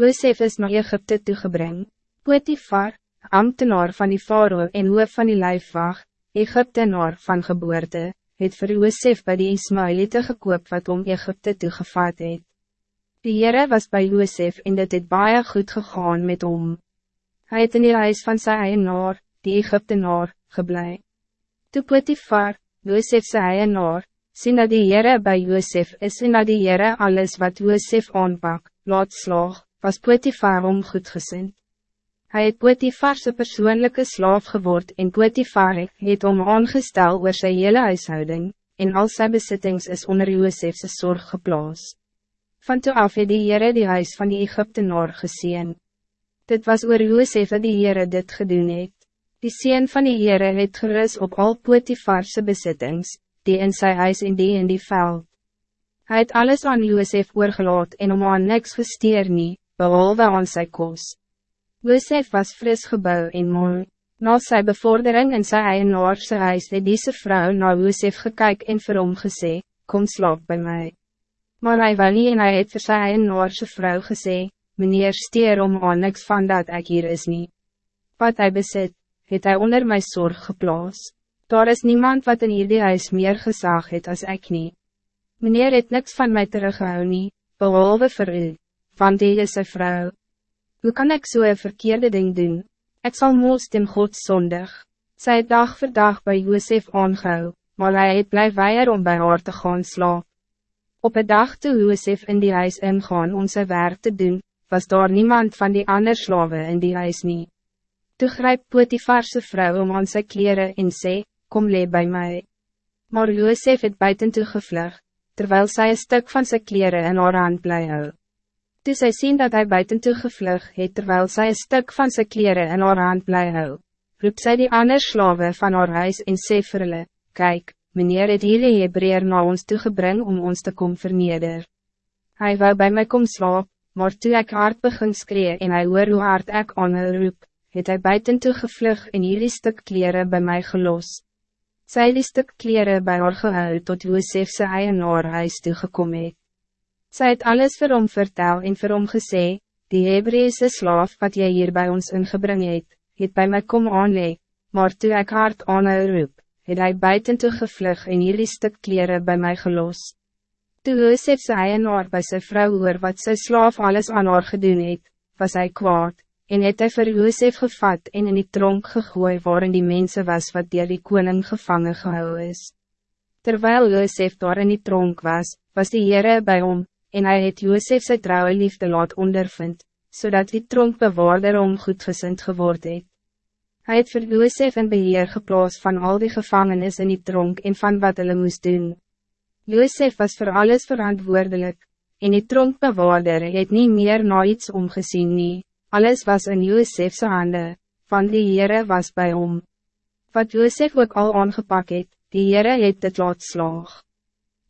Josef is naar Egypte toegebring. Potifar, ambtenaar van die faroe en hoof van die lijfwacht, Egyptenaar van geboorte, het vir Josef by die Ismailite gekoop wat om Egypte toegevaat het. Die Heere was bij Josef en dit het baie goed gegaan met hom. Hij het in die huis van sy eienaar, die Egyptenaar, geblei. Toe Potifar, Josef sy eienaar, sien dat die Heere by Josef is en dat die Heere alles wat Josef aanpak, laat slaag, was Potifar om goedgesind. Hij het Potifarse persoonlijke slaaf geword en Potifar het om aangestel oor sy hele huishouding, en al sy besittings is onder Joosefse zorg geplaas. Van toe af het die Heere die huis van die Egyptenaar gezien. Dit was oor Joosef die Heere dit gedoen het. Die sien van die Heere het gerus op al Potifarse besittings, die in sy huis en die in die veld. Hij het alles aan Joosef oorgelaat en om aan niks gesteer nie, behalve aan sy kos. Josef was fris gebouw en mooi. Na sy bevordering in sy eienaarse huis het diese vrou na Josef gekyk en vir hom gesê, kom slaap bij mij. Maar hij wil nie en hy het vir sy eienaarse vrou gesê, meneer steer om aan niks van dat ik hier is nie. Wat hij besit, het hij onder my zorg geplaas. Daar is niemand wat in hierdie huis meer gezag het als ik niet. Meneer het niks van mij teruggehou nie, behalve vir u want die is een vrouw. Hoe kan ik zo so verkeerde ding doen? Ik zal moos in God zondig. Zij dag voor dag bij Josef aangehou, maar hij het blijf weier om bij haar te gaan slaap. Op een dag toe Josef in die huis ingaan om zijn werk te doen, was daar niemand van die andere slaven in die huis niet. Toe grijp Potifarse vrouw om aan zijn kleren en sê, kom lee bij mij. Maar Josef het buiten toe gevlug, terwijl zij een stuk van zijn kleren in haar hand blij hou. Toe sy sien dat hij buiten toe gevlug het terwijl sy een stuk van zijn kleren in haar hand blij hou, roep sy die ander slawe van haar huis en sê vir hulle, Kyk, meneer het hierdie Hebreer na ons toegebring om ons te kom verneder. Hij wou bij mij kom slaap, maar toe ek hard begin skree en hij hoor hoe hard ek aan roep, het hy buiten toe gevlug en hierdie stuk kleren bij mij gelos. Sy die stuk kleren bij haar gehou tot Joosef sy eienaar huis toegekom het. Zij het alles vir hom vertel en vir hom gesê, die Hebreese slaaf wat jy hier bij ons ingebring het, het by my kom aanlee, maar toe ek hard aanhou roep, het hy buiten toe gevlug en hierdie stuk kleren bij mij gelos. Toe Josef sy eienaar by sy vrou hoor wat sy slaaf alles aan haar gedoen het, was hij kwaad, en het hy vir Josef gevat en in die tronk gegooi waarin die mensen was wat dier die koning gevangen gehou is. Terwijl Josef daar in die tronk was, was die Heere bij hom, en hij het Josef sy trouwe liefde laat ondervind, zodat die tronkbewaarder om goedgesind geword het. Hy het vir Josef in beheer geplaas van al die gevangenis in die tronk en van wat hulle moest doen. Josef was voor alles verantwoordelijk, en die tronkbewaarder het niet meer na iets omgezien nie, alles was in Josefse hande, van die Heere was bij hom. Wat Josef ook al aangepak het, die Heere het dit laat slaag.